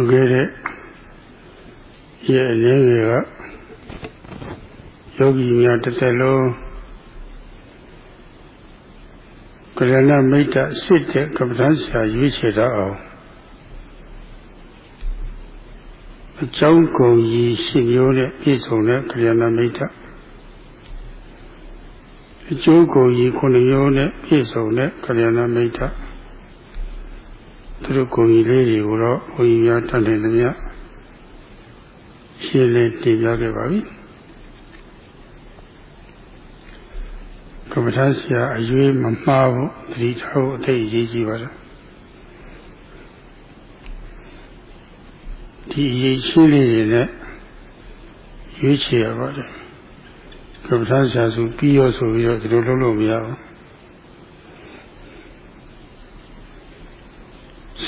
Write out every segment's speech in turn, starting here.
လူခဲ့တဲ့ရဲ့အနေငယ်ကယောဂီများတစ်သက်လုံးကလဏမိတ်တစစ်တဲ့ကပ္ပဋ္ဌာန်းဆရာရွေးချယ်တော့အောင်အကြောင်းကုန်ကြီးရှိမျိုးနဲ့ပြည့်စုံတဲ့ကလဏမိတ်တအကျိုးကုန်ကြီးခုနှစ်မျိုးနဲ့ပြည့်စုံတဲ့ကလဏမိတ်တ သူတို့ကုန်ကြီးလေးတွေကိုတော့ဘုန်းကြီးများတတ်တယ်သမျှရှင်းလင်းတင်ပြခဲ့ပါပြီကမ္ဘာထဆရာအရွေးမမှားဘူးတတိထားဖို့အသိအရေးကြီးပါလားဒီအရေးရှိလေးတွေနဲ့ရွေးချယ်ရပါတယ်ကမ္ဘာထဆရာဆိုပြီးရောဆိုပြီးတော့ဒီလိုလုပ်လို့မရဘူး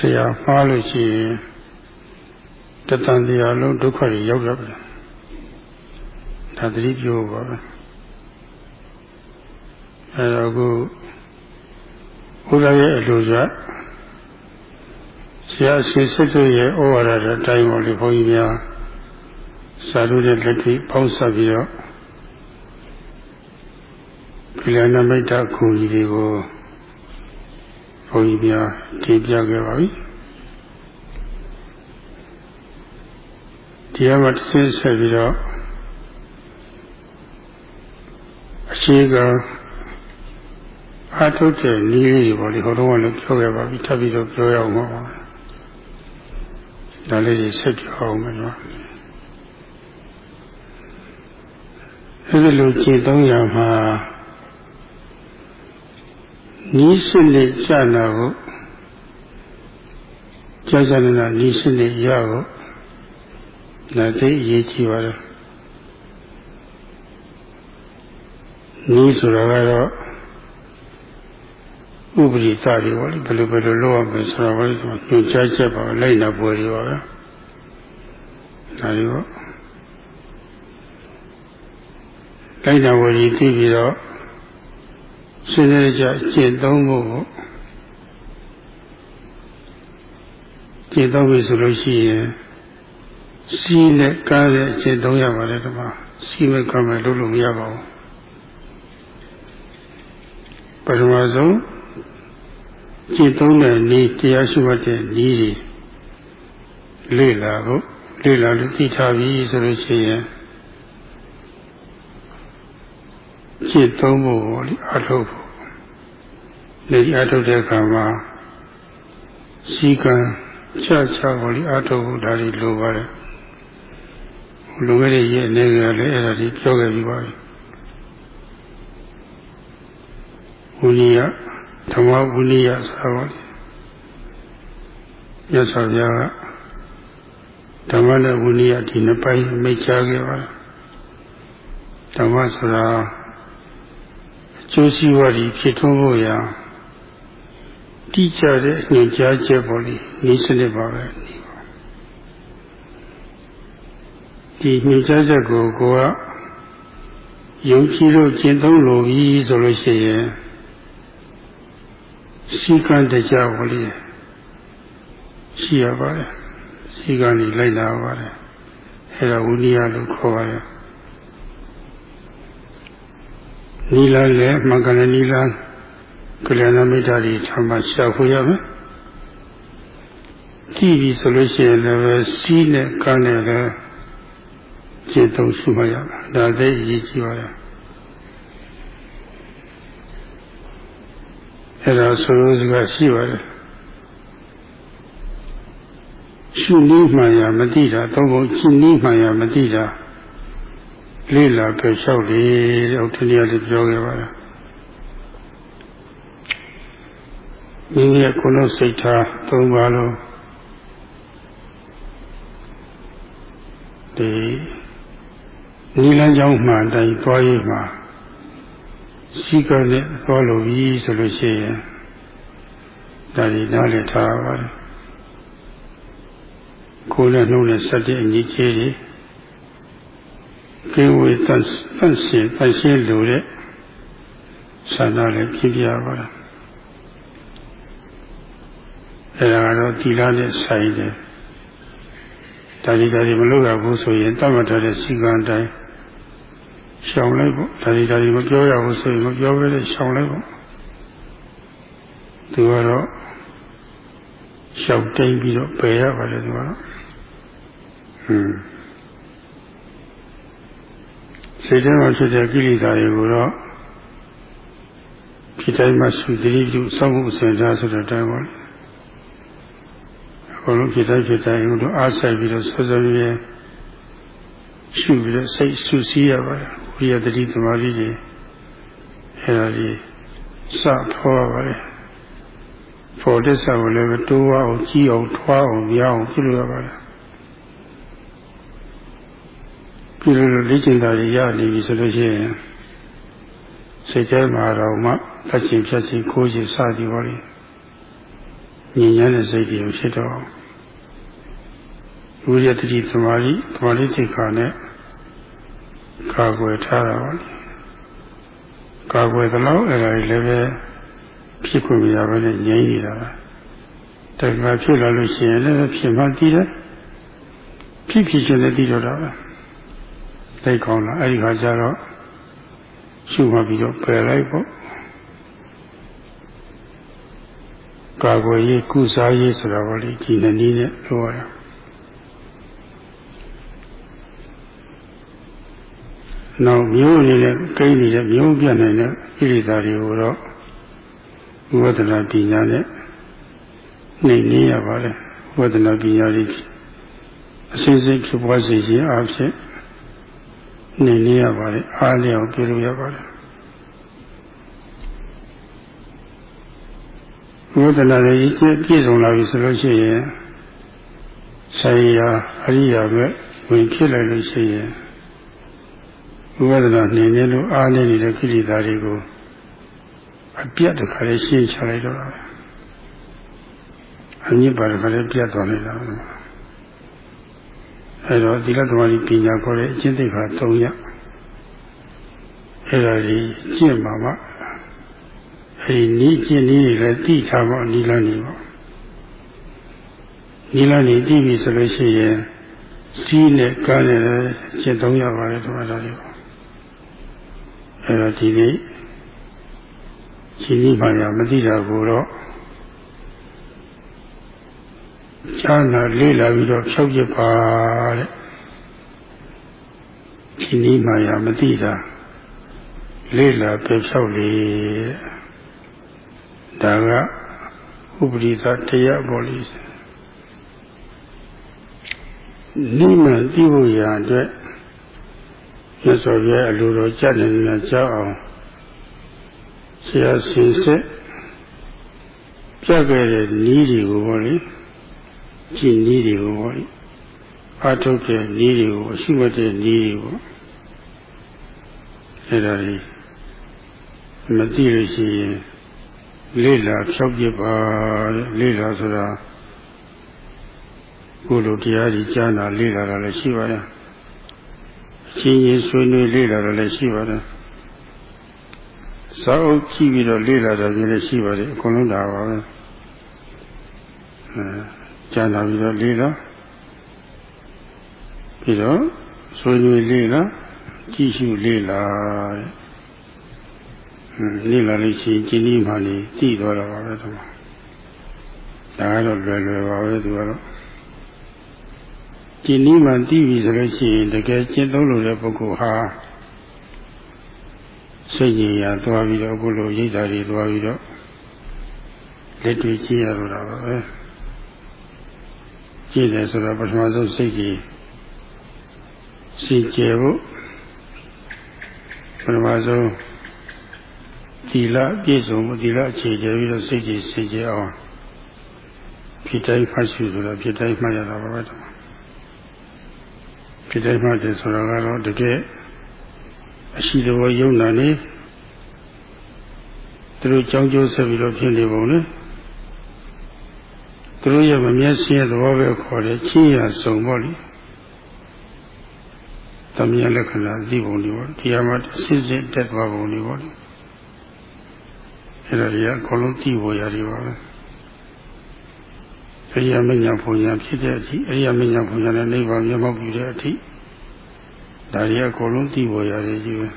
ဆရာမှားလို့ရှိရင်တတန်တရားလုံးဒုက္ခတွေရောက်ရတယ်ဒါသတိပြုပါပဲအဲတော့ခုဘုရားရဲ့အလိုကျဆရာရှိစစ်တို့ရဲ့ဩဝါဒတဲ့အတိုင်းပေါ်လေဘုန်းကြီးများစာလို့တဲ့လက်တွေပေါင်းဆက်ပြီးတော့ကိလနာမိတ်တခုကြီးတွေကို ဘုန်းကြီးများတင်ပြခဲ့ပါပြီတရားမှာတစ်ဆင့်ဆက်ပြီးတော့အရှိကအာထုတ်တဲ့နည်းလေးတွေပေါ့လေဟိုတုန်းကလည်းပြောခဲ့ပါပြီထပ်ပြီးတော့ပြောရအောင်ပါဒါလေးတွေဆက်ပြောအောင်မယ်နော်အဲဒီလိုခြေသုံးရမှာ နီးစနစ်ကျနာဖို့ကြာကြာနာနီးစနစ်ရဖို့ဒါသိအရေးကြီးပါတယ်နီးဆိုတာကတော့ဥပရိသတွေပေါ့လေဘယ်လိုဘယ်လိုလုပ်ရမလဲဆိုတော့ဘယ်လိုညွှန်ကြားချက်ပါလိုက်နာပွဲတွေပါပဲဒါတွေပေါ့လိုက်နာပွဲတွေသိပြီးတော့ စဉ်းစားကြကျင့်သုံးဖို့ကျင့်သုံးပြီဆိုလို့ရှိရင်စီးနဲ့ကားတဲ့အကျင့်သုံးရပါလေဒီမှာစီးမဲ့ကားမဲ့လုပ်လို့မရပါဘူးပထမဆုံးကျင့်သုံးတဲ့နည်းတရားရှိမှတ်တဲ့နည်းတွေလေ့လာဖို့လေ့လာလို့သိထားပြီဆိုလို့ရှိရင်ကျင့်သုံးဖို့လေအထုတ်ဖို့ လေအထုတ်တဲ့အခါမှာစီကံချချဖို့လေအထုတ်ဖို့ဒါတွေလိုပါတယ်လူငယ်တွေရဲ့အနေနဲ့လည်းအဲ့ဒါဒီပြောခဲ့ပြီးပါပြီဝိနည်းဓမ္မဝိနည်းဆိုတာပါမြတ်စွာဘုရားကဓမ္မနဲ့ဝိနည်းဒီနှစ်ပိုင်းမိတ်ချခဲ့ပါဓမ္မဆိုတာအကျိုးစီးပွားကြီးဖြစ်ထွန်းဖို့ရာ တိကျတဲ့ညွှန်ကြားချက်ပေါ်လေဤစနစ်ပါပဲဒီညွှန်ကြားချက်ကိုကိုကယုံကြည်လို့ကျင့်သုံးလို့ပြီဆိုလို့ရှိရင်စီကံတကြဝလိရှိရပါတယ်စီကံကြီးလိုက်လာပါတယ်အဲဒါဝိနည်းလို့ခေါ်ပါတယ်နီလာလည်းမင်္ဂလနီလာ ကလျာဏမိတ်တာကြီးထမရှာဖွေရမယ်ကြည့်ပြီဆိုလို့ရှိရင်လည်းစီးနဲ့ကန်းနဲ့လည်းကျင့်သုံးရှိမှရမှာဒါသိအရေးကြီးပါလားအဲ့ဒါဆိုလို့စကားရှိပါတယ်ရှုနည်းမှန်ရမသိတာသုံးဖို့ရှုနည်းမှန်ရမသိတာလေးလာပြလျှောက်လေတဲ့ဥထဏီလေးပြောခဲ့ပါလား မိမိရဲ့ကိုယ်လုံးစိတ်ထားသုံးပါလို့ဒီနိလန်းကြောင်းမှန်တိုင်းသွားရေးမှာရှိကနဲ့သွားလို့ပြီဆိုလို့ရှိရင်ဒါဒီနားလည်ထားပါတယ်ကိုယ်နဲ့နှုတ်နဲ့စက်တဲ့အညီကြီးတွေကင်းဝေတန်တန်ရှင်းတန်ရှင်းလို့တဲ့ဆန္ဒလည်းပြပြပါလား အဲဒါကတော့တိလာနဲ့ဆိုင်တယ်ဒါဒီဒါဒီမလုပ်ရဘူးဆိုရင်တတ်မှတ်ထားတဲ့စီကံတိုင်းရှောင်လိုက်ပေါ့ဒါဒီဒါဒီမပြောရဘူးဆိုရင်မပြောဘဲနဲ့ရှောင်လိုက်ပေါ့သူကတော့ရှောက်တိန်ပြီးတော့ပယ်ရပါလေသူကတော့ဟွန်းစိတ်ထဲမှာဖြစ်တဲ့ကိလေသာတွေကိုတော့ဒီတိုင်းမှာစုသတိပြုစောင့်မှုစင်ထားဆိုတဲ့အတိုင်းပါလေအ ကုန်လုံးဖြစ်တိုင်းဖြစ်တိုင်းဟိုတော့အားဆိုင်ပြီးတော့စောစောရင်းရှုပြီးတော့စိတ်ဆူစီးရပါတယ်ဝိရတတိသမာဓိတွေအဲဒါကြီးစဖောရပါတယ်ဖော်တဲ့ဆာကိုလည်းတိုးအောင်ကြီးအောင်ထွားအောင်ရအောင်ပြုလုပ်ရပါတယ်ပြုလို့လေ့ကျင့်တာရနေပြီဆိုလို့ရှိရင်စိတ်ထဲမှာတော့မှဖတ်ချင်ဖြတ်ချင်ခိုးချင်စသည်ပါလေည ဉ့်ညမ်းတဲ့စိတ်တွေဖြစ်တော့ဝိရတတိသမာဓိသမာဓိတိခါနဲ့ကာကွယ်ထားတာပါလေကာကွယ်သလောက်အဲ့ဒါလည်းပဲဖြစ်ခွင့်မရဘဲနဲ့ငြိမ်းနေတာပါတခါဖြစ်လာလို့ရှိရင်လည်းဖြစ်မှတည်တယ်ဖြစ်ဖြစ်ချင်းလည်းတည်တော့တာပဲလိုက်ကောင်းလာအဲ့ဒီခါကျတော့ရှုမှပြီးတော့ပယ်လိုက်ပေါ့ ကာကွယ်ရေးကုစားရေးဆိုတာပေါ့လေဒီနည်းနဲ့ပြောရတာနောက်မျိုးအနေနဲ့ကိန်းနေတဲ့မျိုးပြနိုင်တဲ့ဣရိသာတွေကိုတော့ဝိဒနာပညာနဲ့နှိမ်နည်းရပါလေဝိဒနာပညာလေးအစစ်စစ်ဖြစ်ပွားစေခြင်းအဖြစ်နှိမ်နည်းရပါလေအားလျောက်ပြုလို့ရပါလေ ဝိဒနာတွေပြည့်စုံလာပြီဆိုလို့ရှိရင်ဆိုင်ရာအရိယာပဲဝင်ဖြစ်လိုက်လို့ရှိရင်ဝိဒနာနှိမ်နည်းလို့အားနေနေတဲ့ကိလေသာတွေကိုအပြတ်တခါလေးရှင်းချလိုက်တော့အမြင့်ပါတခါလေးပြတ်သွားနေတာအဲတော့ဒီလသမารီပညာခေါ်တဲ့အကျင့်သိက္ခာ၃ရပ်အဲဒါကြီးကျင့်ပါမှ အဲဒီနီးကျင့်နည်းတွေလည်းသိထားဖို့နီးလန်းနေပေါ့နီးလန်းနေသိပြီဆိုလို့ရှိရင်စီးနဲ့ကားနဲ့ကျင့်၃ရပ်ပါလေဒီမှာတော့ဒီပေါ့အဲတော့ဒီနေ့ရှင်ကြီးမှရမသိတာကိုတော့ဈာနာလေးလာပြီးတော့ဖြောက်ပြပါတဲ့ရှင်ကြီးမှရမသိတာလေးလာပဲဖြောက်လေ ဒါကဥပရိသတရားပေါ်လိနိမန်သိဖို့ရာအတွက်မြတ်စွာဘုရားအလိုတော်ကြက်နေနေကြောက်အောင်ဆရာစင်ဆက်ပြခဲ့တဲ့နီးတွေကိုပေါ့လေကြည်နီးတွေကိုပေါ့လေအာထုတ်တဲ့နီးတွေကိုအရှိမတဲ့နီးတွေပေါ့အဲ့ဒါလေးမသိလို့ရှိရင် လေးလာဖြောက်ပြပါတဲ့လေးလာဆိုတာကိုလိုတရားကြီးကြားနာလေးလာတာလည်းရှိပါရဲ့အချင်းချင်းဆွေးနွေးလေးလာတာလည်းရှိပါတယ်စာအုပ်ကြည့်ပြီးတော့လေ့လာတာကြီးလည်းရှိပါတယ်အကုန်လုံးဒါပါပဲအဲကြားလာပြီးတော့လေ့လာပြီးတော့ဆွေးနွေးလေ့လာကြည့်ရှုလေ့လာ လေ့လာလို့ရှိရင်ကျင်းဒီမှနေတည်သွားတာပါပဲတော့ဒါကတော့လွယ်လွယ်ပါပဲသူကတော့ကျင်းဒီမှတည်ပြီဆိုလို့ရှိရင်တကယ်ကျင့်သုံးလို့တဲ့ပုဂ္ဂိုလ်ဟာစိတ်ကြီးရာသွားပြီးတော့အခုလိုရိတ်တာတွေသွားပြီးတော့လက်တွေ့ကြည့်ရတော့တာပါပဲကြည့်တယ်ဆိုတော့ပထမဆုံးစိတ်ကြီးစီကျေဖို့ပထမဆုံး ဒီလပြည့်စုံမှုဒီလအခြေကျပြီးတော့စိတ်ကြီးစီကျေအောင်ဖြစ်တိုင်းဖတ်ရှုဆိုတော့ဖြစ်တိုင်းမှတ်ရတာပါပဲဖြစ်တိုင်းမှတ်တယ်ဆိုတော့ကတော့တကယ်အရှိတော်ယုံနာနေသူတို့ကြောင်းကျိုးဆက်ပြီးတော့ဖြစ်နေပုံလေသူတို့ရဲ့မမျက်စိရဲ့သဘောပဲခေါ်တယ်ချင်းရစုံပေါ့လေသမယလက္ခဏာသိပုံတွေပေါ့ဒီမှာစစ်စစ်တက်သွားပုံတွေပေါ့လေ အဲ့ဒါကြီးအကုန်လုံးသိဖို့ရတယ်ပါပဲအရိယာမညာဘုံညာဖြစ်တဲ့အထိအရိယာမညာဘုံညာနဲ့နိဗ္ဗာန်မျက်မှောက်ပြုတဲ့အထိဒါရီအကုန်လုံးသိပေါ်ရတယ်ကြီးပဲ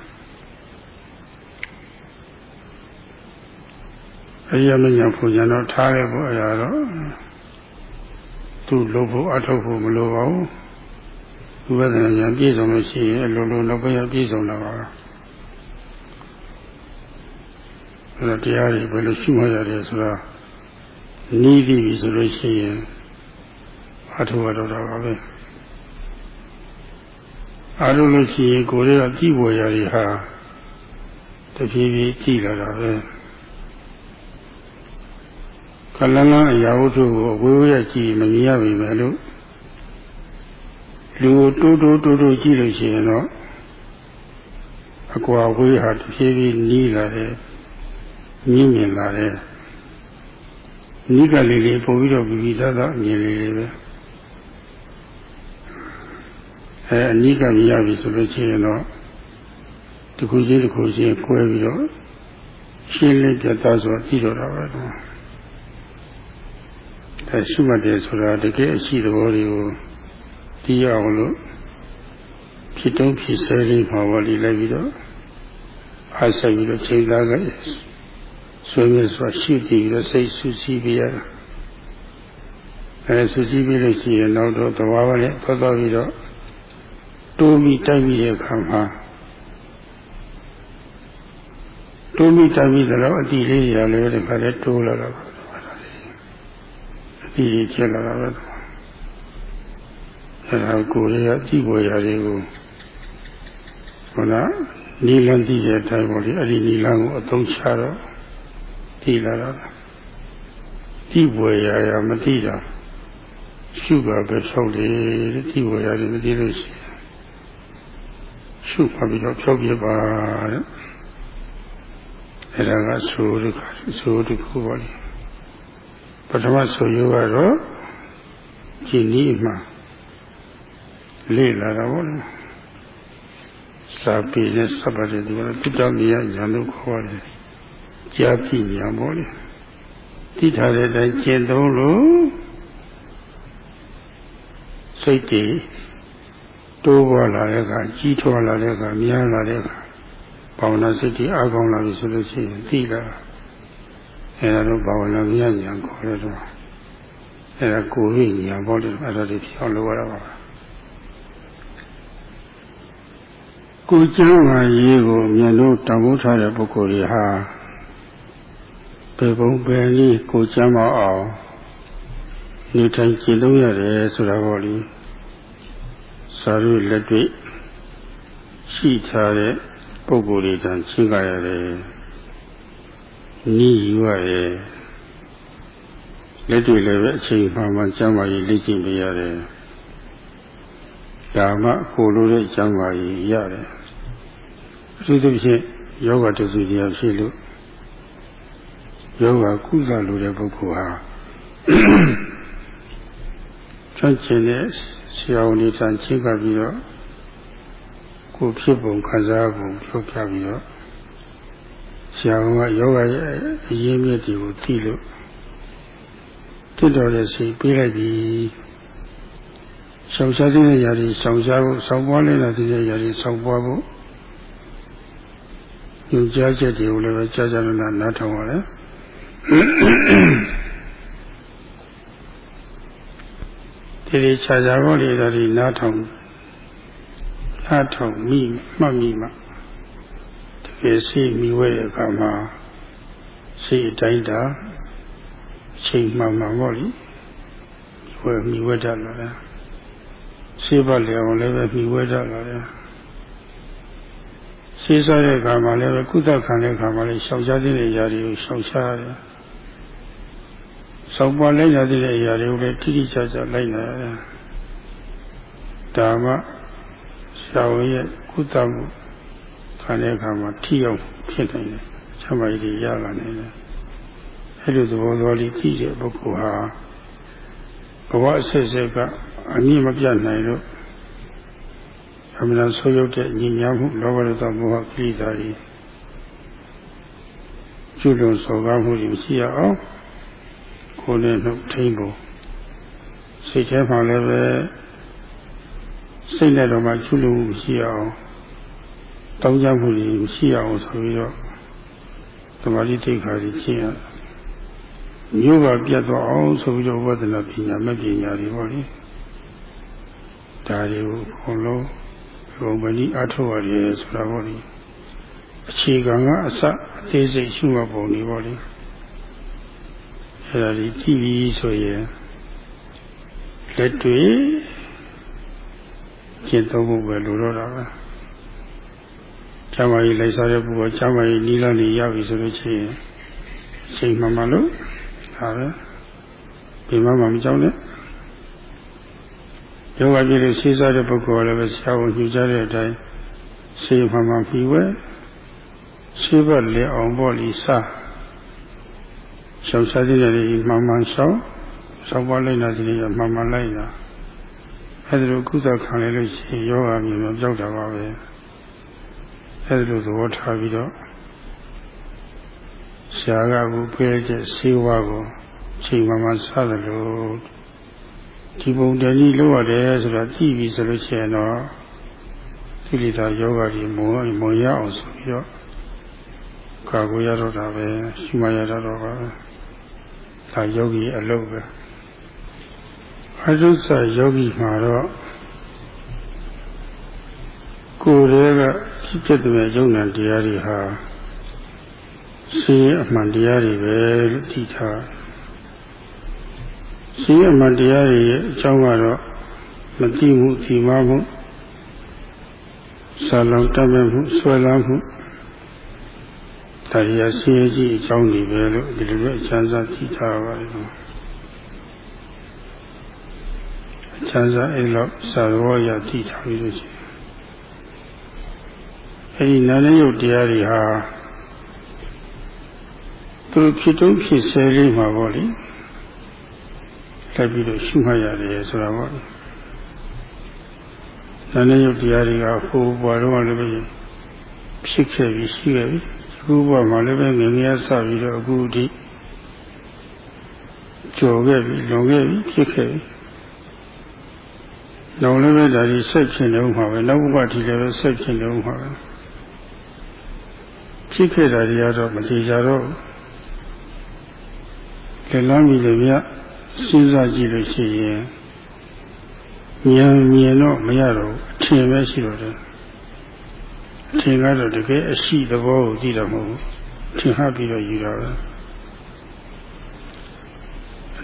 အရိယာမညာဘုံညာတော့ထားရဖို့အရာတော့သူ့လို့ဖို့အထုတ်ဖို့မလိုပါဘူးဥပဒနာဉာဏ်ပြည့်စုံလို့ရှိရင်အလိုလိုနောက်ပိုင်းပြည့်စုံလာပါ အဲ့ဒါတရားတွေဘယ်လိုရှိမှရတယ်ဆိုတာနီးပြီဆိုလို့ရှိရင်အထုရတော့တာပါပဲအားလုံးလို့ရှိရင်ကိုယ်တွေကကြည့်ပေါ်ရတွေဟာတဖြည်းဖြည်းကြည့်လာတာပဲကလန်းလန်းအရာဝတ္ထုကိုဝေဝေးရကြည့်မမြင်ရပြီမယ်လို့လူတိုးတိုးတိုးတိုးကြည့်လို့ရှိရင်တော့အကွာဝေးဟာတဖြည်းဖြည်းနီးလာတယ် မြင့်မြင်လာတယ်နိကလေးလေးပို့ပြီးတော့ပြီးပြီးသားသားအမြင်လေးလေးပဲအဲအနိကမြင်ရပြီဆိုလို့ရှိရင်တော့တခုချင်းတခုချင်း꿰ပြီးတော့ရှင်းလင်းပြတ်သားစွာပြီးတော့တာပဲအဲရှိမှတ်တယ်ဆိုတာတကယ်အရှိသဘောတွေကိုသိရအောင်လို့ဖြစ်တုံးဖြစ်ဆဲလေးမှာဝလိလိုက်ပြီးတော့အားဆိုင်ပြီးတော့ချိန်သားခဲ့ ဆွေးမြေ့စွာရှိတည်ပြီးတော့စိတ်ဆူဆီးပြရတာအဲဆူဆီးပြီးလို့ရှိရင်နောက်တော့သဘာဝနဲ့သွားသွားပြီးတော့တိုးပြီးတိုက်ပြီးတဲ့အခါမှာတိုးပြီးတိုက်ပြီးတော့အတိလေးရလည်းတခါတည်းတိုးလာတော့အတိကြီးဖြစ်လာတာပဲအဲဒါကိုယ်ရဲ့အကြည့်ပေါ်ရာတွေကိုဟောလားနီလန်းကြည့်တဲ့အတိုင်းပေါ့လေအဲ့ဒီနီလန်းကိုအသုံးချတော့ ကြည့်လာတော့ကြည့်ပေါ်ရာရာမကြည့်တာရှုပါပဲဖြောက်လေကြည့်ပေါ်ရာတွေမကြည့်လို့ရှိရင်ရှုပါပြီးတော့ဖြောက်ပြပါတဲ့အဲ့ဒါကဆိုဒုက္ခဆိုဒုက္ခပေါ့လေပထမဆိုရောကတော့ကြည်နည်းမှလေ့လာတာပေါ့လေစာပေနဲ့စပ်ပါတယ်ဒီကတိတောင်မြာညာလို့ခေါ်တယ် ကြားပြညာပေါ့လေတိထားတဲ့အတိုင်းကျင့်သုံးလို့စိတ်တည်တိုးပေါ်လာတဲ့အခါကြီးထွားလာတဲ့အခါများလာတဲ့အခါဘာဝနာစိတ်တည်အကောင်းလာပြီဆိုလို့ရှိရင်သိလာအဲဒါတော့ဘာဝနာမြညာခေါ်ရတော့အဲဒါကိုယ်ရညာပေါ့လေအဲ့ဒါတွေပြောင်းလို့ရတာပါကိုကျမ်းမာရေးကိုမြင်လို့တောင်းဖို့ထားတဲ့ပုဂ္ဂိုလ်တွေဟာ ပေပုံပဲလေးကိုကျမ်းမာအောင်နေထိုင်ကြည်လို့ရတယ်ဆိုတာပေါ့လေစာရုလက်တွေ့ရှိထားတဲ့ပုဂ္ဂိုလ်တွေတန်ချင်းကြရတယ်နီးယူရတယ်လက်တွေ့လည်းပဲအချိန်မှမှကျမ်းမာရေးလေ့ကျင့်ပေးရတယ်ဒါမှကိုလိုတဲ့ကျမ်းမာရေးရတယ်အထူးသဖြင့်ယောဂတစုတရားဖြစ်လို့ ယောဂကုသလိုတဲ့ပုဂ္ဂိုလ်ဟာချွတ်ချင်တဲ့ဆရာဝန်တွေတန်ချိကပြီးတော့ကိုဖြစ်ပုံခံစားပုံပြောပြပြီးတော့ဆရာဝန်ကယောဂရဲ့အရင်းမြစ်တွေကိုသိလို့တိတော်တဲ့စိတ်ပေးလိုက်ပြီးရှောင်ရှားတဲ့ຢာတွေရှောင်ရှားဖို့ဆောင်းပွားနေတာတဲ့ຢာတွေဆောင်းပွားဖို့ညွှန်ကြားချက်တွေကိုလည်းပဲကြားကြားနာနားထောင်ရတယ် ဒီဒီခြားခြားဘောလေးတို့ဒီနားထောင်နားထောင်မိမှတ်မိမှတကယ်စိမိဝဲတဲ့အခါမှာစိတ်အတိုင်းတာချိန်မှန်မှန်ပေါ့လေဝဲမိဝဲတတ်လာတယ်စေဘလျောင်လည်းပဲမိဝဲတတ်လာတယ်စေးစားတဲ့အခါမှာလည်းကုသခံတဲ့အခါမှာလည်းရှောင်ရှားတဲ့ຢာတွေကိုရှောင်ရှားရတယ် ဆောက်ပွားလိုက်ရတဲ့အရာတွေကိုလည်းတိတိကျကျလိုက်နာရတယ်ဒါမှဆရာဝန်ရဲ့ကုသမှုခံတဲ့အခါမှာထိရောက်ဖြစ်နိုင်တယ်ဆံမိုက်တွေရလာနိုင်တယ်အဲ့လိုသဘောတော်လေးကြည့်တဲ့ပုဂ္ဂိုလ်ဟာဘဝအဆက်ဆက်ကအမြင့်မပြတ်နိုင်လို့အမှန်ဆိုးရုပ်တဲ့ညီညာမှုလောဘဒေါသမောဟကိလေသာတွေကျွလွန်စော်ကားမှုတွေမရှိရအောင် ကိုယ်နဲ့နှုတ်ထိန်ဖို့စိတ်ထဲမှာလည်းပဲစိတ်နဲ့တော့မှကျွလို့မရှိအောင်တောင်းကြမှုတွေမရှိအောင်ဆိုပြီးတော့သမာဓိတိတ်ခါကြီးကျင့်ရမျိုးပါပြတ်သွားအောင်ဆိုပြီးတော့ဝဒနာပညာမဲ့ပညာတွေပေါ့လေဒါတွေကိုအကုန်လုံးဘုံမဏိအထောက်ရတယ်ဆိုတာပေါ့လေအခြေခံကအစအသေးစိတ်ရှုမှတ်ပုံတွေပေါ့လေ အဲ့ဒါဒီကြည့်ပြီးဆိုရင်လက်တွေကျင့်သုံးဖို့ပဲလိုတော့တာပဲကျမ်းမာရေးလိုက်စားတဲ့ဘုရားကျမ်းမာရေးနီလာနေရောက်ပြီဆိုလို့ရှိရင်ချိန်မှန်မှလို့ဒါပဲဒီမှမှမကြောက်နဲ့ယောဂကြည့်လို့ရှင်းစားတဲ့ပုဂ္ဂိုလ်ကလည်းပဲဆရာဝန်ညွှန်ကြားတဲ့အတိုင်းရှင်းမှန်မှပြီးဝဲရှင်းဘက်လေအောင်ပေါ့လီစား ရှောင်စားတဲ့နေမှန်မှန်ရှောင်ရှောင်ပါလိုက်တာဒီနေ့မှန်မှန်လိုက်တာအဲဒါလိုကုသခံလိုက်လို့ရှိရင်ယောဂမြင်မပြောက်တာပါပဲအဲဒီလိုသဘောထားပြီးတော့ဆရာကဘုပေးတဲ့ဆေးဝါးကိုချိန်မှမှစားတယ်လို့ဒီပုံတည်းကြီးလို့ရတယ်ဆိုတော့ကြည့်ပြီဆိုလို့ရှိရင်တော့ကိလေသာယောဂကြီးမုံမုံရအောင်ဆိုပြီးတော့ကာကိုရတော့တာပဲရှိမှရတော့ပါပဲ ဒါယောဂီအလုပ်ပဲအတုဆယောဂီမှာတော့ကိုယ်တည်းကဖြစ်တဲ့ယုံနာတရားတွေဟာရှိအမှန်တရားတွေပဲလို့သိထားရှိအမှန်တရားတွေရဲ့အကြောင်းကတော့မသိမှုဒီမမှုဆာလောင်တတ်မဲ့မှုဆွဲလန်းမှု တရားရှိရကြီးအကြောင်းတွေပဲလို့ဒီလိုပဲအချမ်းသာသိထားပါတယ်အချမ်းသာအဲ့လောက်သာရောရသိထားပြီးလို့ရှိရင်အဲဒီနာနဲ့ယုတ်တရားတွေဟာသူဖြစ်တုံးဖြစ်ဆဲလေးမှာပေါ့လေလိုက်ပြီးတော့ရှုမှတ်ရတယ်ဆိုတာပေါ့နာနဲ့ယုတ်တရားတွေကဟိုဘွားတော့လည်းပဲဖြစ်ခဲ့ပြီးရှိခဲ့ပြီအ ခုဘွားမှာလည်းပဲငငယ်ဆပြီးတော့အခုဒီကြော်ခဲ့ပြီလွန်ခဲ့ပြီဖြစ်ခဲ့ပြီနောက်လည်းပဲဒါဒီဆက်ဖြစ်နေဥမှာပဲနောက်ဘဝဒီလည်းပဲဆက်ဖြစ်နေဥမှာပဲဖြစ်ခဲ့တာတွေကတော့မကြည်ကြတော့လက်လမ်းပြီးလည်းမြတ်စဉ်းစားကြည့်လို့ရှိရင်ဉာဏ်မြင်တော့မရတော့အထင်ပဲရှိတော့တယ် အထင်ကတော့တကယ်အရှိသဘောကိုသိတော့မဟုတ်ဘူးထင်ဟပြီးတော့ယူတာပဲ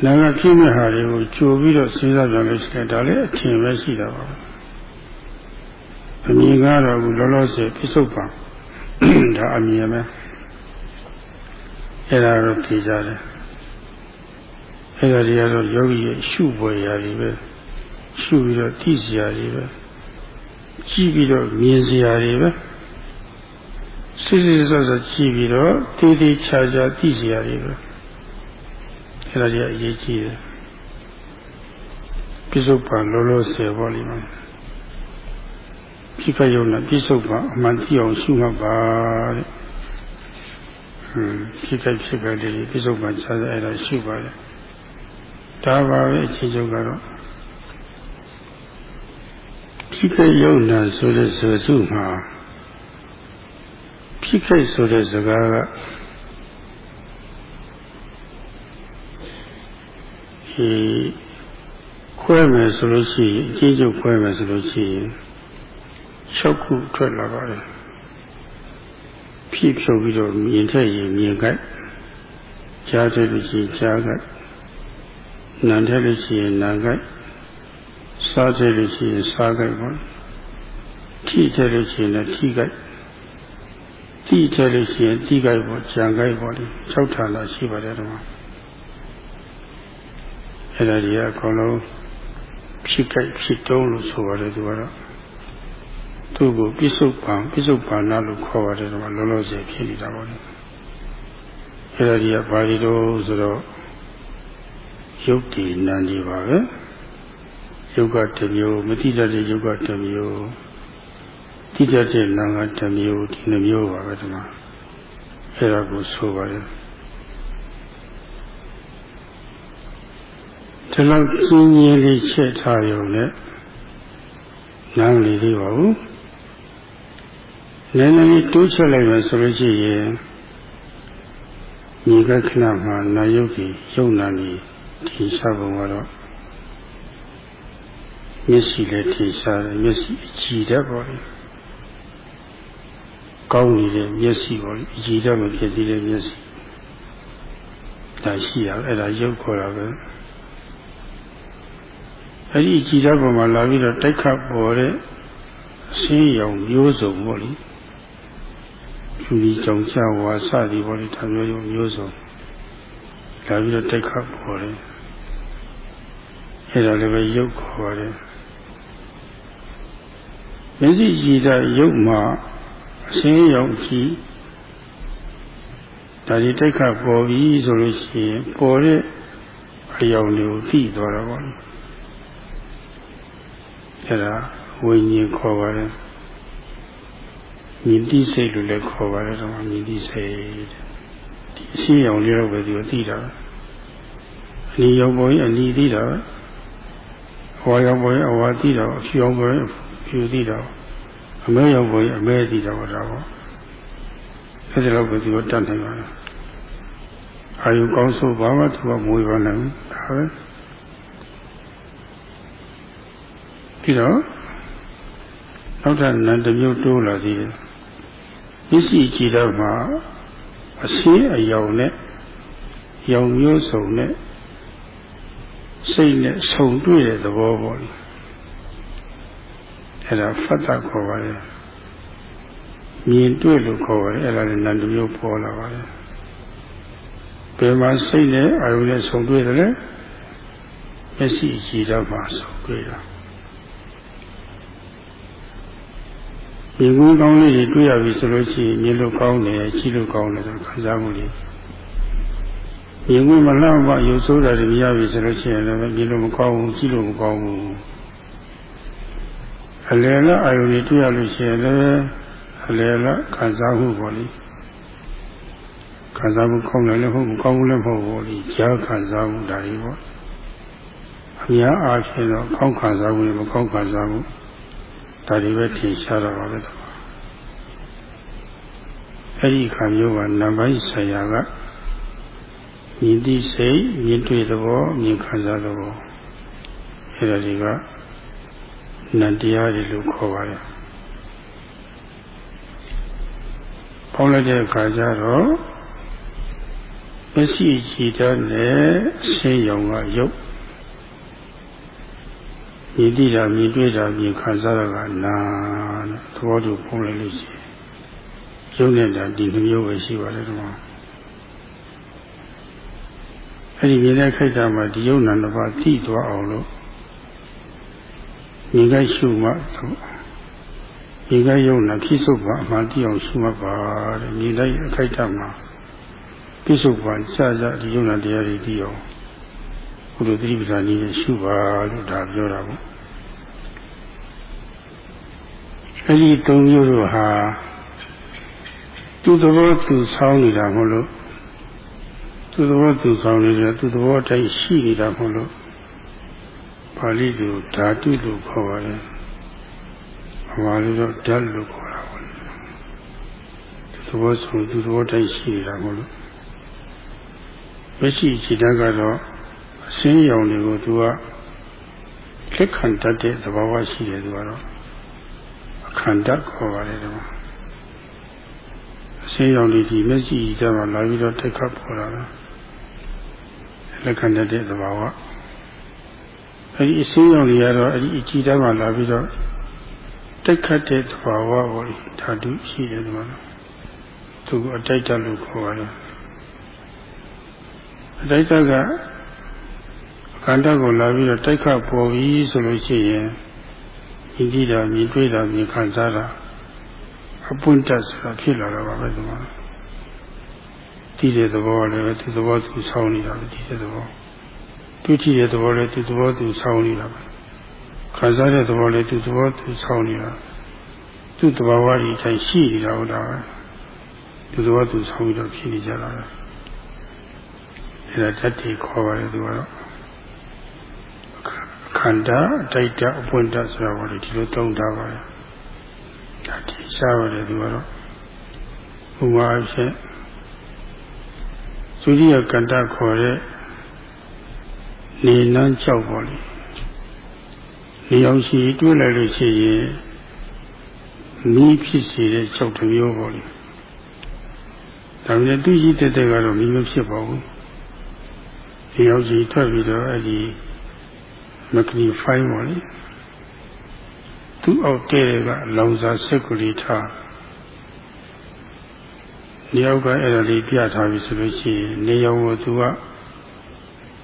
နာကဖြစ်မဲ့ဟာတွေကိုကြိုပြီးတော့စဉ်းစားကြလို့ရှိရင်ဒါလည်းအထင်ပဲရှိတာပါအမြင်ကတော့အခုလောလောဆယ်ပြစ္ဆုတ်ပါဒါအမြင်ပဲအဲ့ဒါတော့ဖြေကြတယ်အဲ့ဒါတွေကတော့ယောဂီရဲ့ရှုပွေရာတွေပဲရှုပြီးတော့သိစရာတွေပဲကြည့်ပြီးတော့မြင်စရာတွေပဲ စစ်စစ်ဆော့ဆော့ကြည့်ပြီးတော့တေးသေးချာချာသိစရာတွေပဲအဲ့ဒါတွေအရေးကြီးတယ်ပြစ္ဆုတ်ပံလောလောဆယ်ပေါ်လိမ့်မယ်ဖြစ်ခရုံနဲ့ပြစ္ဆုတ်ပံအမှန်ကြည့်အောင်ရှုမှတ်ပါတဲ့ဟွန်းဖြစ်ခိုက်ဖြစ်ခိုက်လေးပြစ္ဆုတ်ပံချာချာအဲ့ဒါရှုပါတယ်ဒါပါပဲအခြေချုပ်ကတော့ဖြစ်ခိုက်ရုံနဲ့ဆိုတဲ့ဇေစုမှာ ဖြစ်ခိုက်ဆိုတဲ့စကားကဒီခွဲမယ်ဆိုလို့ရှိရင်အကြီးကျုပ်ခွဲမယ်ဆိုလို့ရှိရင်၆ခုထွက်လာပါတယ်ဖြစ်ဖြုတ်ပြီးတော့မြင်ထက်ရင်မြင်ကြိုက်ကြားတဲ့လို့ရှိရင်ကြားကြိုက်နာထက်လို့ရှိရင်နာကြိုက်စားတဲ့လို့ရှိရင်စားကြိုက်ပါထိတဲ့လို့ရှိရင်လည်းထိကြိုက် တိတဲ့လို့ရှိရင်တိကြိုက်ပေါ့ကြံကြိုက်ပေါ့လေ၆ဌာနရှိပါတယ်တော့အဲ့ဒါကြီးအကုန်လုံးဖြစ်ကြိုက်ဖြစ်တုံးလို့ဆိုပါတယ်သူကတော့သူ့ကိုပြစ္ဆုတ်ပံပြစ္ဆုတ်ပါဏလို့ခေါ်ပါတယ်တော့လောလောဆယ်ဖြစ်နေတာပေါ့လေအဲ့ဒါကြီးကဘာဒီတော့ဆိုတော့ယုတ်ဒီနန္ဒီပါပဲယုတ်ကတစ်မျိုးမတိတတ်တဲ့ယုတ်ကတစ်မျိုး တိတတ်တဲ့နာကတစ်မျိုးဒီနှမျိုးပါပဲဒီမှာအဲ့ဒါကိုဆိုပါတယ်ဒီလောက်ကျင်းကျင်းလေးချက်ထားရုံနဲ့နားမလည်သေးပါဘူးနည်းနည်းလေးတိုးချက်လိုက်မယ်ဆိုလို့ရှိရင်ညီကခဏမှာနာယုတ်ကြီးယုံနာနေဒီစားပုံကတော့မျက်စိလည်းထင်ရှားတယ်မျက်စိအကြည့်တတ်ပါလေ ကောင်းနေတဲ့မျက်စိပါလေအကြည့်တတ်မဖြစ်သေးတဲ့မျက်စိဒါရှိရအဲ့ဒါရုပ်ခေါ်တာပဲအဲ့ဒီကြည်တတ်ပုံမှာလာပြီးတော့တိုက်ခတ်ပေါ်တဲ့အစင်းရောင်မျိုးစုံပေါ့လေသူဒီကြောင်ချဝါစသည်ပေါ့လေဒါမျိုးရောမျိုးစုံလာပြီးတော့တိုက်ခတ်ပေါ်တယ်အဲ့ဒါလည်းပဲရုပ်ခေါ်ပါတယ်မျက်စိကြည်တဲ့ရုပ်မှာ အစင်းရောင်ကြည်ဒါဒီတိုက်ခတ်ပေါ်ပြီဆိုလို့ရှိရင်ပေါ်တဲ့အယောင်တွေကိုသိသွားတာပေါ့အဲ့ဒါဝိညာဉ်ခေါ်ပါတယ်မြင်တိစိတ်လို့လည်းခေါ်ပါတယ်တော့မြင်တိစိတ်ဒီအရှိအောင်လေးတော့ပဲသူသိတာအနီရောက်ပေါ်ရင်အနီသိတာအဝါရောက်ပေါ်ရင်အဝါသိတာအဖြူအောင်ပေါ်ရင်ဖြူသိတာ အမဲရောက်ပေါ်ရင်အမဲသိတာပေါ့ဒါပေါ့အဲ့ဒါတော့ပဲသူတတ်နိုင်ပါလားအာယုကောင်းဆိုဘာမှသူကမွေးပါနိုင်ဒါပဲပြီးတော့နောက်ထပ်နန္တမျိုးတိုးလာသေးတယ်ပစ္စည်းကြည်တော့မှအစင်းအယောင်နဲ့ရောင်မျိုးစုံနဲ့စိတ်နဲ့ဆုံတွေ့တဲ့သဘောပေါ့လေ အဲ့ဒါဖတ်တာခေါ်ပါလေမြင်တွေ့လို့ခေါ်ပါတယ်အဲ့ဒါလည်းနန္တမျိုးပေါ်လာပါတယ်ဘယ်မှာစိတ်နဲ့အာယုနဲ့ဆုံတွေ့တယ်လဲမျက်စိကြည်တော့မှဆုံတွေ့တာဒီကူးကောင်းလေးတွေတွေ့ရပြီဆိုလို့ရှိရင်မြင်လို့ကောင်းတယ်ကြည့်လို့ကောင်းတယ်ဆိုခံစားမှုတွေမြင်ခွင့်မလှမ်းမရုပ်ဆိုးတာတွေမြင်ရပြီဆိုလို့ရှိရင်လည်းမြင်လို့မကောင်းဘူးကြည့်လို့မကောင်းဘူး အလယ်လားအာယုတွေတွေ့ရလို့ရှိရင်လည်းအလယ်လားခံစားမှုပေါ့လေခံစားမှုကောင်းတယ်လည်းဟုတ်မကောင်းဘူးလည်းမဟုတ်ဘူးလေကြားခံစားမှုဒါတွေပေါ့အများအားဖြင့်တော့ကောင်းခံစားမှုနဲ့မကောင်းခံစားမှုဒါတွေပဲထင်ရှားတော့ပါပဲအဲ့ဒီခံမျိုးကနံပါတ်ဆရာကမြင်သိစိတ်မြင်တွေ့သဘောမြင်ခံစားသဘောအဲ့ဒါတွေက နန္တရားတွေလို့ခေါ်ပါတယ်ပေါင်းလိုက်တဲ့အခါကျတော့မရှိကြည်တဲ့နဲ့ဆင်းရုံကရုပ်မြည်တိတာမြည်တွေ့တာမြည်ခံစားတာကနာသဘောတူဖုံးလိုက်လို့ရှိရင်ရုပ်နဲ့တာဒီမျိုးပဲရှိပါတယ်ဒီမှာအဲ့ဒီမြင်တဲ့ခိုက်တာမှာဒီယုံနာတစ်ပါးသိသွားအောင်လို့ မြင်ခိုက်ရှုမှမြင်ခိုက်ယုံနာဖြစ်စုပ်ပါအမှန်သိအောင်ရှုမှတ်ပါတဲ့မြင်တဲ့အခိုက်တာမှာဖြစ်စုပ်ပါစစဒီယုံနာတရားတွေသိအောင်ဘုလိုသတိပဋ္ဌာန်ကြီးနဲ့ရှုပါလို့ဒါပြောတာပေါ့အဲ့ဒီသုံးမျိုးတို့ဟာသူ့သဘောသူဆောင်းနေတာမဟုတ်လို့သူ့သဘောသူဆောင်းနေတယ်သူ့သဘောတိုင်းရှိနေတာမဟုတ်လို့ ပါဠိလိုဓာတုလို့ခေါ်ပါတယ်။ဘာလို့တော့ဓာတ်လို့ခေါ်တာပေါ့။သဘောဆိုသူ့သဘောတိုင်းရှိနေတာမဟုတ်လို့မရှိခြေတတ်ကတော့အစင်းရောင်တွေကိုသူကလက်ခံတတ်တဲ့သဘောဝရှိတယ်သူကတော့ခန္ဓာခေါ်ပါတယ်ဒီမှာအစင်းရောင်လေးဒီမျက်စိကြမှာလာပြီးတော့တက်ခတ်ပေါ်လာတာလက်ခံတတ်တဲ့သဘာဝ အဲဒီအစင်းရောင်လေးကတော့အဲဒီအကြည့်တမ်းမှာလာပြီးတော့တက်ခတ်တဲ့သဘာဝပေါ့လေဓာတုရှိတယ်ဒီမှာသူကအတိုက်တလို့ခေါ်ပါတယ်အတိုက်တကခန္ဓာကိုလာပြီးတော့တိုက်ခတ်ပေါ်ပြီဆိုလို့ရှိရင်မြင်ကြည့်တာမြင်တွေ့တာမြင်ခံစားတာအပွင့်တက်ဆိုတာဖြစ်လာတော့ပါပဲဒီမှာတည်တဲ့သဘောလည်းပဲဒီသဘောသူဆောင်းနေတာပဲတည်တဲ့သဘော တွေ့ကြည့်တဲ့သဘောလည်းဒီသဘောသူဆောင်းနေတာပဲခံစားတဲ့သဘောလည်းဒီသဘောသူဆောင်းနေတာသူ့သဘာဝကြီးတိုင်းရှိနေတာဟုတ်လားဒီသဘောသူဆောင်းပြီးတော့ဖြစ်နေကြတာပဲအဲဒါတတ်တည်ခေါ်ပါတယ်သူကတော့အခန္ဓာအတိုက်တအပွင့်တဆိုတာပေါ့လေဒီလိုသုံးထားပါတယ်ဒါဒီရှားပါတယ်ဒီကတော့ဥပမာဖြင့်သုရိယကန္တခေါ်တဲ့ နေနန်းကြောက်ပေါ့လေနေအောင်ရှိတွေ့လိုက်လို့ရှိရင်မီးဖြစ်စေတဲ့ကြောက်တစ်မျိုးပေါ့လေဒါပေမဲ့သူရှိတဲ့တဲ့ကတော့မီးမဖြစ်ပါဘူးဒီအောင်ရှိထွက်ပြီးတော့အဲ့ဒီမကနီဖိုင်းပေါ့လေသူ့အောက်တဲ့ကလောင်စာစက်ကူလေးထားနေရောက်ကအဲ့ဒါလေးပြထားပြီဆိုလို့ရှိရင်နေရောင်ကိုသူက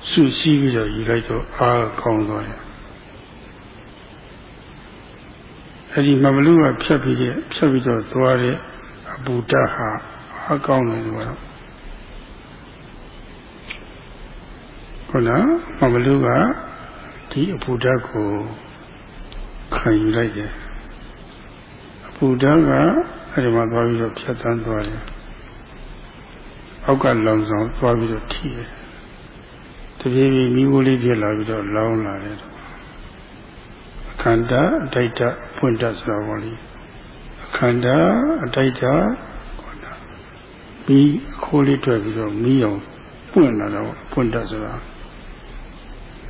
စုစည်းပြီးတော့ယူလိုက်တော့အားကောင်းသွားတယ်အဲ့ဒီမမလူကဖြတ်ပြီးဖြတ်ပြီးတော့သွားတဲ့အပူတဟာအားကောင်းတယ်ဆိုတော့ခုနမမလူကဒီအပူဓာတ်ကိုခံယူလိုက်တယ်အပူဓာတ်ကအဲဒီမှာသွားပြီးတော့ဖြတ်တန်းသွားတယ်အောက်ကလောင်ဆောင်သွားပြီးတော့ထိတယ်တ ပြေးပြေးမိခိုးလေးဖြစ်လာပြီးတော့လောင်းလာတယ်အခန္ဓာအတိုက်တဖွင့်တတ်ဆိုတာပေါ့လေအခန္ဓာအတိုက်တပြီးခိုးလေးတွေ့ပြီးတော့မိအောင်ပွင့်လာတော့ဖွင့်တတ်ဆိုတာ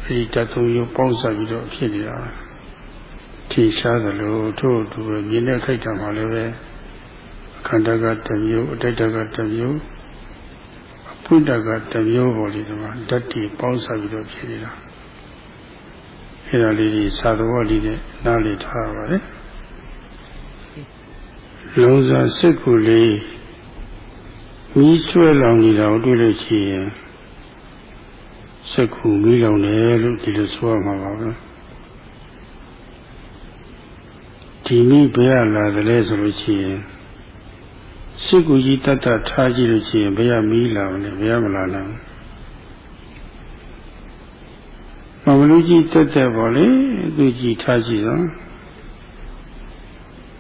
အဲဒီတတ်သုံးမျိုးပေါင်းစပ်ပြီးတော့ဖြစ်နေတာထင်ရှားသလိုထို့သူပဲမြင်တဲ့ခိုက်တာမှလည်းပဲခန္ဓာကတစ်မျိုးအတိုက်တကတစ်မျိုး အพุတကတစ်မျိုးပေါ်လေဒီမှာဓာတ်တီပေါင်းစပ်ပြီးတော့ဖြစ်နေတာအဲဒါလေးကြီးသာသဘောလေးနဲ့နားလည်ထားပါလေလုံးစာစစ်ကူလေးမီးဆွဲလောင်နေတာကိုတွေ့လို့ရှိရင်စက်ကူမီးလောင်တယ်လို့ဒီလိုဆိုရမှာပါပဲဒီမီးဘယ်ရလာတယ်လဲဆိုလို့ရှိရင် စက်ကူကြီးတတ်တတ်ထားကြည့်လို့ရှိရင်ဘယ်ရမီးလာမလဲဘယ်ရမလာနိုင်မမလူကြီးတက်တက်ပေါ့လေသူကြီးထားကြည့်တော့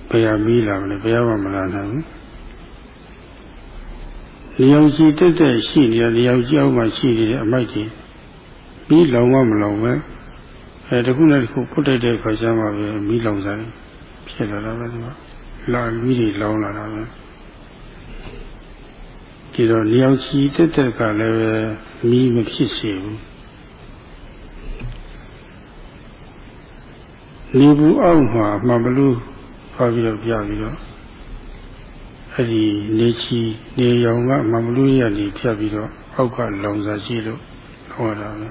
ဘယ်ရမီးလာမလဲဘယ်ရမှမလာနိုင်ဘူးလျောင်ကြီးတက်တက်ရှိနေတယ်လျောင်ကြီးအောက်မှာရှိနေတဲ့အမိုက်ကြီးမီးလောင်မမလောင်ပဲအဲတခုနဲ့တခုဖွတ်တိုက်တဲ့ခါကျမှပဲမီးလောင်စားဖြစ်လာတာပဲဒီမှာလာမီးတွေလောင်လာတာပဲ ဒီတော့လျောင်ကြီးတက်တက်ကလည်းပဲမီးမဖြစ်စေဘူးနေဘူးအောက်မှာမမလူဖာပြီးတော့ပြပြီးတော့အဲ့ဒီနေချီနေရောင်ကမမလူရနေဖြတ်ပြီးတော့အောက်ကလောင်စာရှိလို့ဟောတာပဲ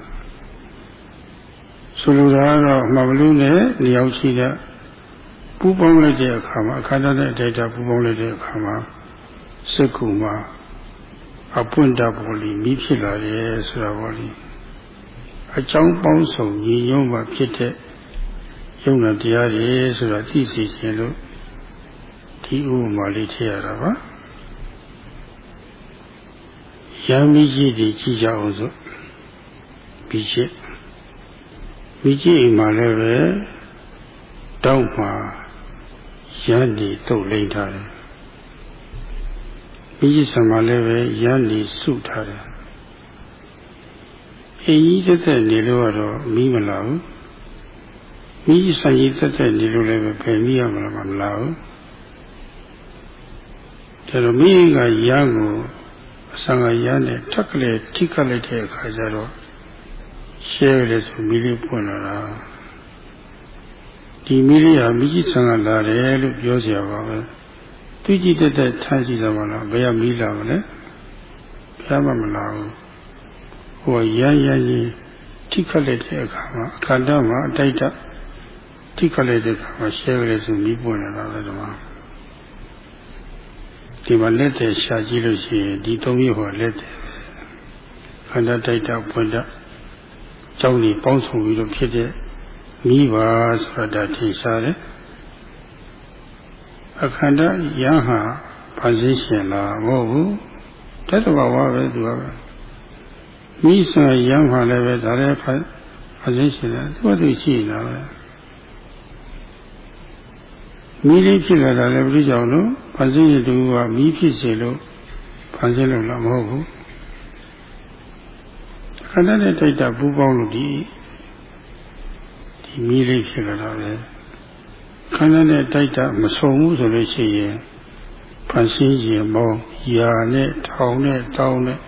ဆိုလိုတာကတော့မမလူနဲ့နေရောင်ရှိတဲ့ပူပေါင်းလိုက်တဲ့အခါမှာအခါတတဲ့ဒေတာပူပေါင်းလိုက်တဲ့အခါမှာစက်ကူမှာ အပွင့်တပေါ်လီမိဖြစ်လာတယ်ဆိုတာပေါ်လီအကြောင်းပေါင်းစုံညီညွတ်မှဖြစ်တဲ့ယုံနာတရားတွေဆိုတာသိစေခြင်းလို့ဒီဥပမာလေးထည့်ရတာပါရမ်းမိကြီးတွေကြည့်ကြအောင်ဆိုပြီးချက်ပြီးကြည့်အိမ်မှာလည်းပဲတောက်မှာရမ်းနေတုတ်လိမ့်ထားတယ် ပြီးကြည့်ဆံမှာလည်းပဲရမ်းနေစုထားတယ်အိမ်ကြီးတက်တက်နေလို့ကတော့မီးမလာဘူးမိဆိုင်ကြီးတက်တက်နေလို့လည်းပဲဖယ်မိရမလားမလားဘူးဒါတော့မိကရမ်းကိုအစံကရမ်းနဲ့ထက်ကလေးထိခတ်လိုက်တဲ့အခါကျတော့ရှဲရဆိုမိလေးပွင့်လာတာဒီမိလေးဟာမိကြီးဆံကလာတယ်လို့ပြောကြပါပဲ သူကြည့်တဲ့တဲ့ထားကြည့်သမှာလားဘယ်ကမိလာမလဲဖျားမမလာဘူးဟိုရမ်းရမ်းကြီးထိခတ်လိုက်တဲ့အခါမှာအခါတော့မှအတိုက်တထိခတ်လိုက်တဲ့အခါမှာရှဲရဆိုမိပွင့်လာတာပဲဒီမှာဒီမှာလက်တယ်ရှာကြည့်လို့ရှိရင်ဒီသုံးမျိုးဟောလက်တယ်ခန္ဓာတိုက်တာပွင့်တာကြောင်းကြီးပေါင်းစုံပြီးတော့ဖြစ်တဲ့မိပါဆိုတာထင်ရှားတယ် အခန္ဓာယဟဟာဖန်ဆင်းရှင်လားမဟုတ်ဘူးတတဘာဝပဲသူကပဲမိဆာယဟဟာလည်းပဲဒါလည်းဖန်ဆင်းရှင်တယ်သူကသူရှိနေတာပဲမိလေးဖြစ်လာတာလည်းဘုရားကြောင့်လို့ဖန်ဆင်းရတူကမိဖြစ်စေလို့ဖန်ဆင်းလို့လားမဟုတ်ဘူးခန္ဓာနဲ့တိုက်တာပူပေါင်းလို့ဒီဒီမီးလေးဖြစ်လာတာပဲ ခန္ဓာနဲ့တိုက်တာမဆုံးဘူးဆိုလို့ရှိရင်ဖန်ဆင်းရင်မောရာနဲ့ထောင်နဲ့တောင်းနဲ့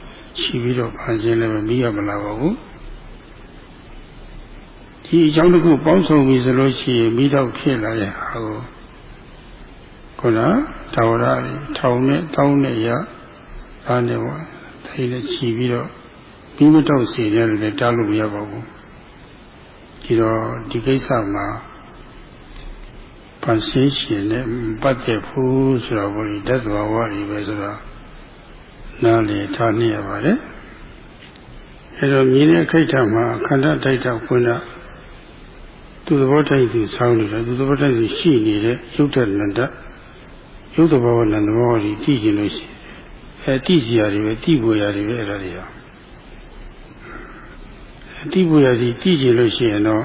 ရှိပြီးတော့ဖန်ဆင်းလည်းမပြီးရမလားပါဘူးဒီအကြောင်းတစ်ခုပေါင်းစုံပြီဆိုလို့ရှိရင်မိတော့ဖြစ်လာရဲ့ဟာကိုခုနသာဝရထောင်နဲ့တောင်းနဲ့ရအားနဲ့ပေါ့ဒါနဲ့ချီပြီးတော့ပြီးမတော့စီတယ်လည်းတားလို့မရပါဘူးဒီတော့ဒီကိစ္စမှာ ဖန်ဆင်းရှင်နဲ့ပတ်သက်ဖို့ဆိုတော့ဘုရားတသဘာဝကြီးပဲဆိုတော့နားလေထားနေရပါတယ်အဲတော့မြင်တဲ့ခိတ်ထမှာခန္ဓာတိုက်တာခွင့်တာသူသဘောတိုက်သူဆောင်းနေတယ်သူသဘောတိုက်သူရှိနေတဲ့ရုပ်တဲ့နန္ဒရုပ်သဘောနန္ဒဘောကြီးတည်ကျင်လို့ရှိအဲတည်စီရာတွေပဲတည်ဖို့ရာတွေပဲအဲ့ဒါတွေရောတိပူရစီတည်ကြည့်လို့ရှိရင်တော့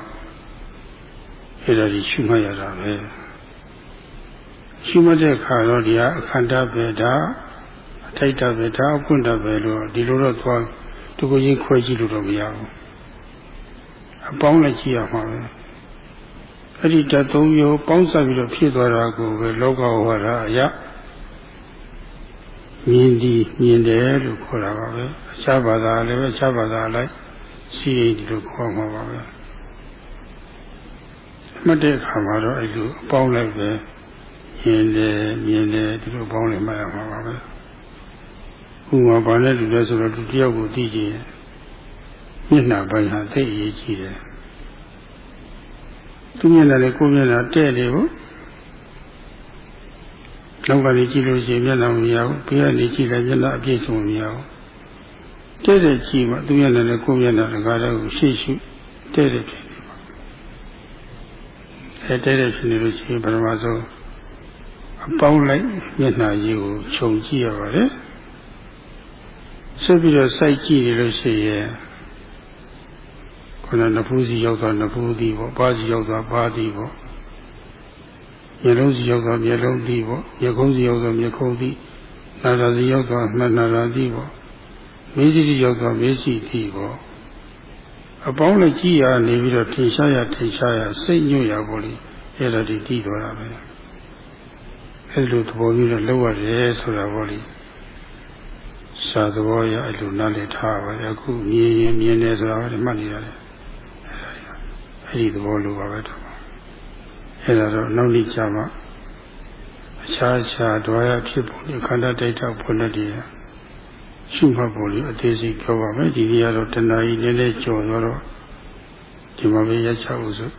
အဲ့ဒါကြီးရှုမှတ်ရတာပဲ ရှုမှတ်တဲ့အခါတော့ဒီဟာအခန္ဓာပဲဒါအထိုက်တာပဲဒါအပွင့်တာပဲလို့ဒီလိုတော့သွားသူကိုရင်ခွဲကြည့်လို့တော့မရဘူးအပေါင်းလည်းကြည့်ရမှာပဲအဲ့ဒီတသုံးမျိုးပေါင်းစပ်ပြီးတော့ဖြစ်သွားတာကိုပဲလောကဝါဒအရာမြင်ဒီမြင်တယ်လို့ခေါ်တာပါပဲအခြားဘာသာလည်းပဲအခြားဘာသာလိုက်ရှိဒီလိုခေါ်မှာပါပဲမှတ်တဲ့အခါမှာတော့အဲ့လိုအပေါင်းလိုက်ပဲ မြင်တယ်မြင်တယ်ဒီလိုပေါင်းလိုက်မှရမှာပါပဲခုမှဘာနဲ့တူလဲဆိုတော့သူတယောက်ကိုသိကြည့်ရင်မျက်နှာပိုင်းဟာသိအရေးကြီးတယ်သူမျက်နှာနဲ့ကိုယ်မျက်နှာတဲ့တယ်ဟုတ်လောကကြီးကြည့်လို့ရှိရင်မျက်နှာမမြင်ဘူးဘေးကနေကြည့်လိုက်မျက်နှာအပြည့်စုံမမြင်ဘူးတဲ့တဲ့ကြည့်မှသူမျက်နှာနဲ့ကိုယ်မျက်နှာတကားတော့ရှိရှိတဲ့တဲ့ဖြစ်နေပါအဲတဲ့တဲ့ဖြစ်နေလို့ရှိရင်ပထမဆုံး အပေါင်းလိုက်မျက်နှာကြီးကိုခြုံကြည့်ရပါတယ်ဆက်ပြီးတော့စိုက်ကြည့်ရလို့ရှိရင်ခုနနဖူးစီရောက်သွားနဖူးသည်ပေါ့ပါးစီရောက်သွားပါးသည်ပေါ့မျက်လုံးစီရောက်သွားမျက်လုံးသည်ပေါ့မျက်ခုံးစီရောက်သွားမျက်ခုံးသည်နာရာစီရောက်သွားမှနာရာသည်ပေါ့မေးစီရောက်သွားမေးစီသည်ပေါ့အပေါင်းလည်းကြည်ရနေပြီးတော့ထင်ရှားရထင်ရှားရစိတ်ညွတ်ရပေါ့လေအဲ့ဒါဒီတည်သွားတာပဲ အဲ့လိုသဘောမျိုးနဲ့လောက်ရတယ်ဆိုတာပေါ့လေစာသဘောရအဲ့လိုနားလည်ထားပါလေအခုမြင်ရင်မြင်တယ်ဆိုတာပဲမှတ်နေရတယ်အဲ့ဒီသဘောလိုပါပဲတော့အဲ့ဒါတော့နောက်နေ့ကျမှအခြားခြားဒွါရဖြစ်ပုံဒီခန္ဓာတိုက်တာဖွင့်တဲ့တည်းရှုမှတ်ဖို့လေအသေးစိတ်ပြောပါမယ်ဒီကြီးကတော့တဏှာကြီးနည်းနည်းကြော်သွားတော့ဒီမှာပဲရချဖို့ဆို